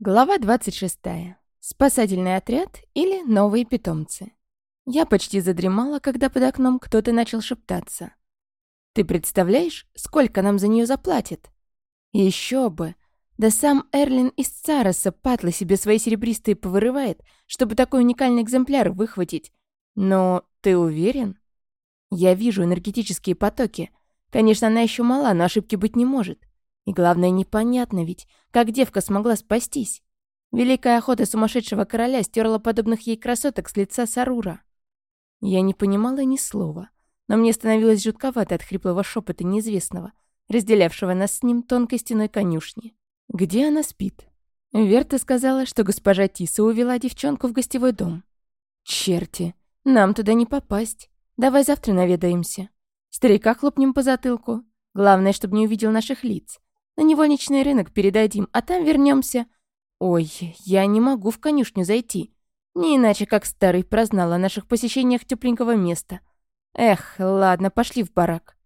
Глава 26. Спасательный отряд или новые питомцы. Я почти задремала, когда под окном кто-то начал шептаться. «Ты представляешь, сколько нам за нее заплатят?» «Еще бы! Да сам Эрлин из Цароса патлы себе свои серебристые повырывает, чтобы такой уникальный экземпляр выхватить. Но ты уверен?» «Я вижу энергетические потоки. Конечно, она еще мала, но ошибки быть не может. И главное, непонятно ведь, как девка смогла спастись. Великая охота сумасшедшего короля стерла подобных ей красоток с лица Сарура. Я не понимала ни слова, но мне становилось жутковато от хриплого шепота неизвестного, разделявшего нас с ним тонкой стеной конюшни. «Где она спит?» Верта сказала, что госпожа Тиса увела девчонку в гостевой дом. «Черти, нам туда не попасть. Давай завтра наведаемся. Старика хлопнем по затылку. Главное, чтобы не увидел наших лиц. На невольничный рынок передадим, а там вернемся. Ой, я не могу в конюшню зайти. Не иначе, как старый прознал о наших посещениях тепленького места. Эх, ладно, пошли в барак.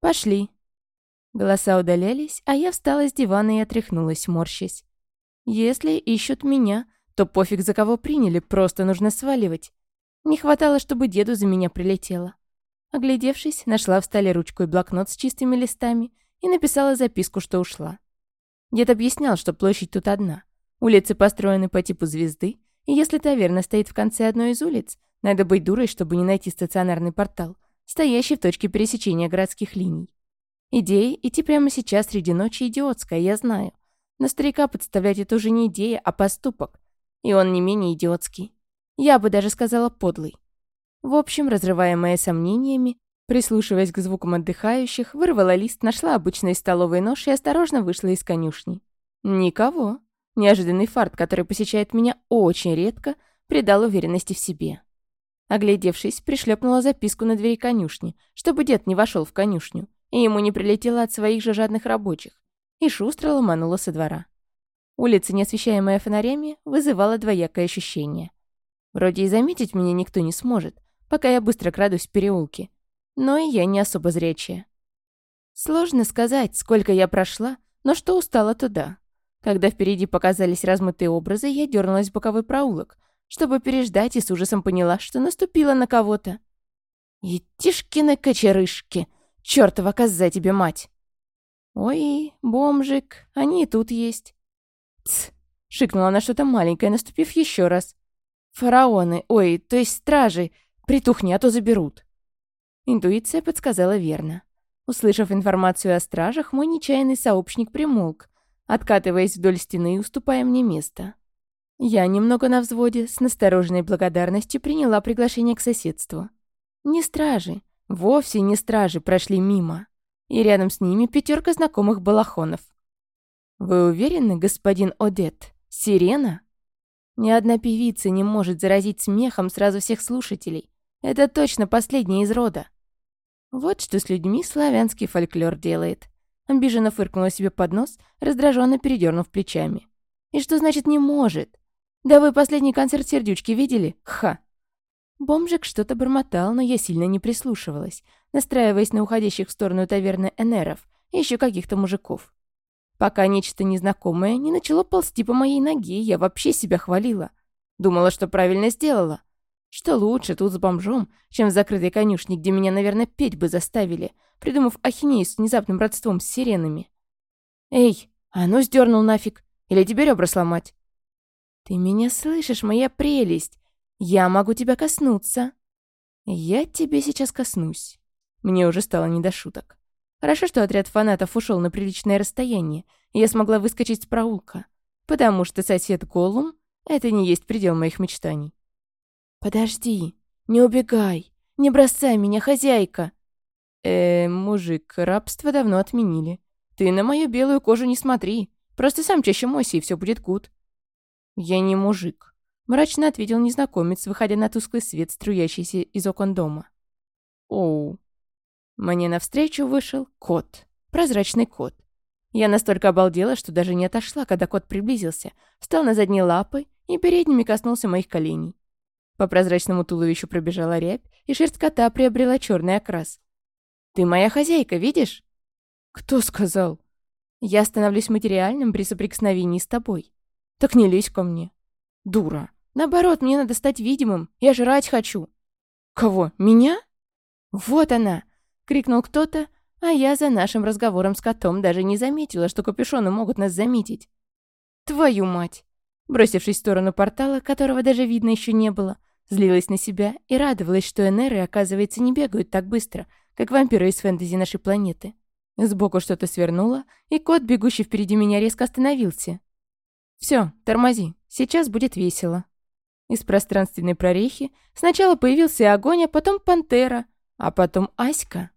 Пошли. Голоса удалялись, а я встала с дивана и отряхнулась, морщась. Если ищут меня, то пофиг за кого приняли, просто нужно сваливать. Не хватало, чтобы деду за меня прилетело. Оглядевшись, нашла в столе ручку и блокнот с чистыми листами — и написала записку, что ушла. Дед объяснял, что площадь тут одна. Улицы построены по типу звезды, и если таверна стоит в конце одной из улиц, надо быть дурой, чтобы не найти стационарный портал, стоящий в точке пересечения городских линий. Идея идти прямо сейчас среди ночи идиотская, я знаю. Но старика подставлять это уже не идея, а поступок. И он не менее идиотский. Я бы даже сказала подлый. В общем, разрываемая сомнениями, Прислушиваясь к звукам отдыхающих, вырвала лист, нашла обычный столовый нож и осторожно вышла из конюшни. Никого. Неожиданный фарт, который посещает меня очень редко, придал уверенности в себе. Оглядевшись, пришлепнула записку на двери конюшни, чтобы дед не вошел в конюшню, и ему не прилетело от своих же жадных рабочих, и шустро ломанула со двора. Улица, не освещаемая фонарями, вызывала двоякое ощущение. Вроде и заметить меня никто не сможет, пока я быстро крадусь в переулке, но и я не особо зречья. Сложно сказать, сколько я прошла, но что устала туда. Когда впереди показались размытые образы, я дернулась в боковой проулок, чтобы переждать и с ужасом поняла, что наступила на кого-то. «Етишкины кочерышки! Чёртова коза тебе мать!» «Ой, бомжик, они и тут есть!» «Тсс!» — шикнула она что-то маленькое, наступив еще раз. «Фараоны, ой, то есть стражи, притухни, а то заберут!» Интуиция подсказала верно. Услышав информацию о стражах, мой нечаянный сообщник примолк, откатываясь вдоль стены и уступая мне место. Я немного на взводе, с настороженной благодарностью приняла приглашение к соседству. Не стражи, вовсе не стражи прошли мимо. И рядом с ними пятерка знакомых балахонов. «Вы уверены, господин Одет? Сирена?» Ни одна певица не может заразить смехом сразу всех слушателей. Это точно последняя из рода. Вот что с людьми славянский фольклор делает. Обиженно фыркнула себе под нос, раздраженно передернув плечами. И что значит «не может»? Да вы последний концерт сердючки видели? Ха! Бомжик что-то бормотал, но я сильно не прислушивалась, настраиваясь на уходящих в сторону таверны Энеров и еще каких-то мужиков. Пока нечто незнакомое не начало ползти по моей ноге, я вообще себя хвалила. Думала, что правильно сделала. Что лучше тут с бомжом, чем в закрытой конюшне, где меня, наверное, петь бы заставили, придумав ахинею с внезапным родством с сиренами. «Эй, а ну сдернул нафиг! Или тебе ребра сломать?» «Ты меня слышишь, моя прелесть! Я могу тебя коснуться!» «Я тебе сейчас коснусь!» Мне уже стало не до шуток. Хорошо, что отряд фанатов ушел на приличное расстояние, и я смогла выскочить с проулка, потому что сосед Голум — это не есть предел моих мечтаний. «Подожди, не убегай, не бросай меня, хозяйка!» «Э, мужик, рабство давно отменили. Ты на мою белую кожу не смотри, просто сам чаще мойся, и все будет гуд». «Я не мужик», — мрачно ответил незнакомец, выходя на тусклый свет, струящийся из окон дома. «Оу». Мне навстречу вышел кот, прозрачный кот. Я настолько обалдела, что даже не отошла, когда кот приблизился, встал на задние лапы и передними коснулся моих коленей. По прозрачному туловищу пробежала рябь, и шерсть кота приобрела черный окрас. «Ты моя хозяйка, видишь?» «Кто сказал?» «Я становлюсь материальным при соприкосновении с тобой. Так не лезь ко мне». «Дура. Наоборот, мне надо стать видимым. Я жрать хочу». «Кого? Меня?» «Вот она!» — крикнул кто-то, а я за нашим разговором с котом даже не заметила, что капюшоны могут нас заметить. «Твою мать!» Бросившись в сторону портала, которого даже видно еще не было, Злилась на себя и радовалась, что энеры, оказывается, не бегают так быстро, как вампиры из фэнтези нашей планеты. Сбоку что-то свернуло, и кот, бегущий впереди меня, резко остановился. Все, тормози, сейчас будет весело». Из пространственной прорехи сначала появился огонь, а потом пантера, а потом Аська.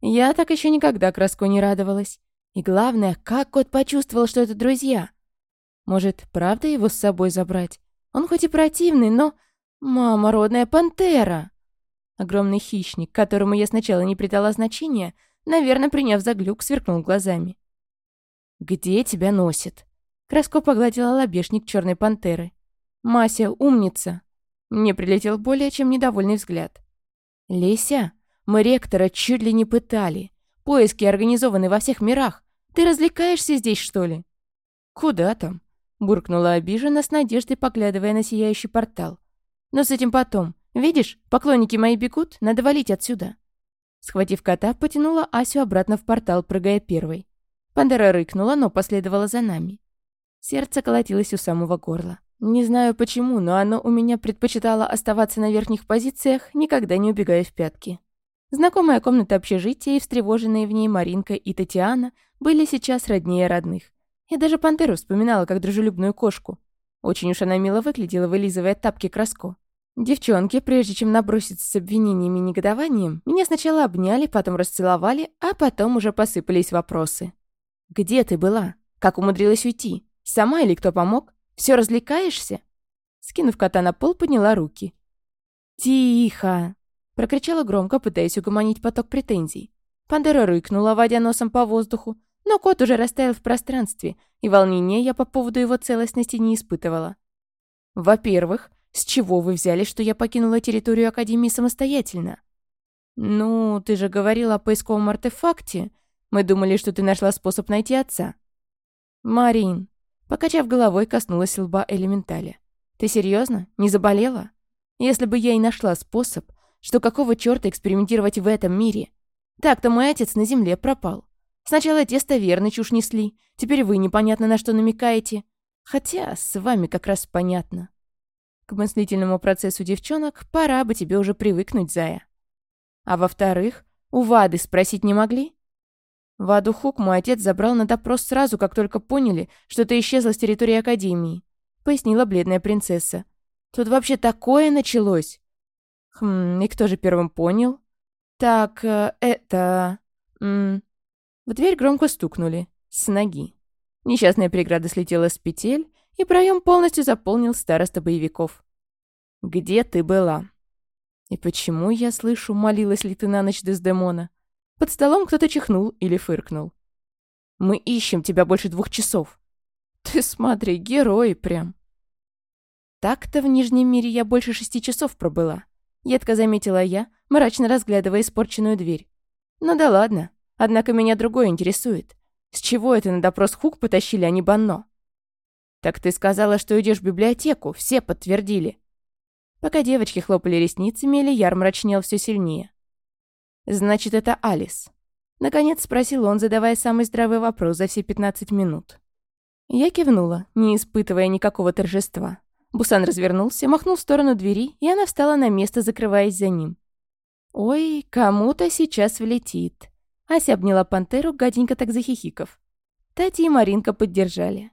Я так еще никогда краску не радовалась. И главное, как кот почувствовал, что это друзья. Может, правда его с собой забрать? Он хоть и противный, но «Мама, родная пантера!» Огромный хищник, которому я сначала не придала значения, наверное, приняв за глюк, сверкнул глазами. «Где тебя носит?» Краско погладила лобешник черной пантеры. «Мася, умница!» Мне прилетел более чем недовольный взгляд. «Леся, мы ректора чуть ли не пытали. Поиски организованы во всех мирах. Ты развлекаешься здесь, что ли?» «Куда там?» — буркнула обиженно, с надеждой поглядывая на сияющий портал. Но с этим потом. Видишь, поклонники мои бегут, надо валить отсюда». Схватив кота, потянула Асю обратно в портал, прыгая первой. Пандера рыкнула, но последовала за нами. Сердце колотилось у самого горла. Не знаю почему, но оно у меня предпочитало оставаться на верхних позициях, никогда не убегая в пятки. Знакомая комната общежития и встревоженные в ней Маринка и Татьяна были сейчас роднее родных. Я даже пантеру вспоминала как дружелюбную кошку. Очень уж она мило выглядела, вылизывая тапки краску. Девчонки, прежде чем наброситься с обвинениями и негодованием, меня сначала обняли, потом расцеловали, а потом уже посыпались вопросы. «Где ты была? Как умудрилась уйти? Сама или кто помог? Все развлекаешься?» Скинув кота на пол, подняла руки. «Тихо!» — прокричала громко, пытаясь угомонить поток претензий. Пандера рыкнула, водя носом по воздуху, но кот уже растаял в пространстве, и волнения я по поводу его целостности не испытывала. «Во-первых, с чего вы взяли, что я покинула территорию Академии самостоятельно? Ну, ты же говорил о поисковом артефакте. Мы думали, что ты нашла способ найти отца. Марин, покачав головой, коснулась лба элементали. Ты серьезно? Не заболела? Если бы я и нашла способ, что какого черта экспериментировать в этом мире? Так-то мой отец на земле пропал. Сначала тесто верно чушь несли, теперь вы непонятно на что намекаете. Хотя с вами как раз понятно. К мыслительному процессу девчонок пора бы тебе уже привыкнуть, Зая. А во-вторых, у Вады спросить не могли? Ваду Хук мой отец забрал на допрос сразу, как только поняли, что ты исчезла с территории Академии», — пояснила бледная принцесса. «Тут вообще такое началось!» «Хм, и кто же первым понял?» «Так, э, это...» М. В дверь громко стукнули. С ноги. Несчастная преграда слетела с петель, и проем полностью заполнил староста боевиков. «Где ты была?» «И почему, я слышу, молилась ли ты на ночь Дездемона?» Под столом кто-то чихнул или фыркнул. «Мы ищем тебя больше двух часов!» «Ты смотри, герой прям!» «Так-то в Нижнем мире я больше шести часов пробыла», — едко заметила я, мрачно разглядывая испорченную дверь. «Ну да ладно, однако меня другое интересует. С чего это на допрос Хук потащили, а не Банно?» «Так ты сказала, что идешь в библиотеку, все подтвердили». Пока девочки хлопали ресницами, Ильяр мрачнел все сильнее. «Значит, это Алис». Наконец спросил он, задавая самый здравый вопрос за все 15 минут. Я кивнула, не испытывая никакого торжества. Бусан развернулся, махнул в сторону двери, и она встала на место, закрываясь за ним. «Ой, кому-то сейчас влетит». Ася обняла пантеру, гаденько так захихиков. Тати и Маринка поддержали.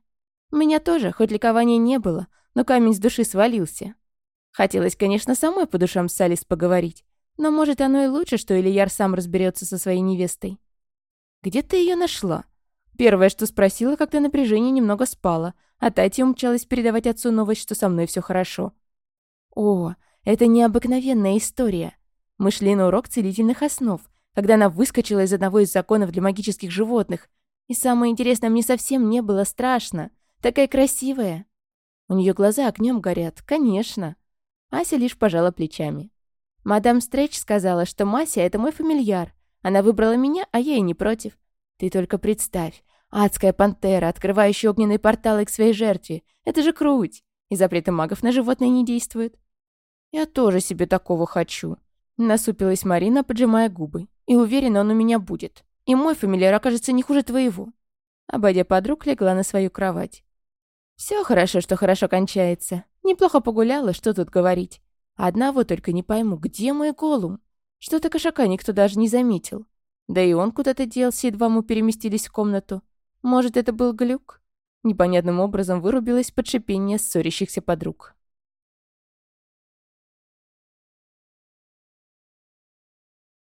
Меня тоже, хоть ликования не было, но камень с души свалился. Хотелось, конечно, самой по душам с Салис поговорить, но, может, оно и лучше, что Ильяр сам разберется со своей невестой. «Где ты ее нашла?» Первое, что спросила, когда напряжение немного спало, а Татья умчалась передавать отцу новость, что со мной все хорошо. «О, это необыкновенная история. Мы шли на урок целительных основ, когда она выскочила из одного из законов для магических животных, и самое интересное, мне совсем не было страшно. Такая красивая!» У нее глаза огнем горят, конечно. Ася лишь пожала плечами. «Мадам Стрэч сказала, что Мася — это мой фамильяр. Она выбрала меня, а я и не против. Ты только представь, адская пантера, открывающая огненные порталы к своей жертве. Это же круть! И запреты магов на животное не действуют». «Я тоже себе такого хочу», — насупилась Марина, поджимая губы. «И уверена, он у меня будет. И мой фамильяр окажется не хуже твоего». Обойдя подруг, легла на свою кровать. Все хорошо, что хорошо кончается. Неплохо погуляла, что тут говорить. Одного только не пойму, где мой голум? Что-то кошака никто даже не заметил. Да и он куда-то делся, едва мы переместились в комнату. Может, это был глюк? Непонятным образом вырубилось подшипение ссорящихся подруг.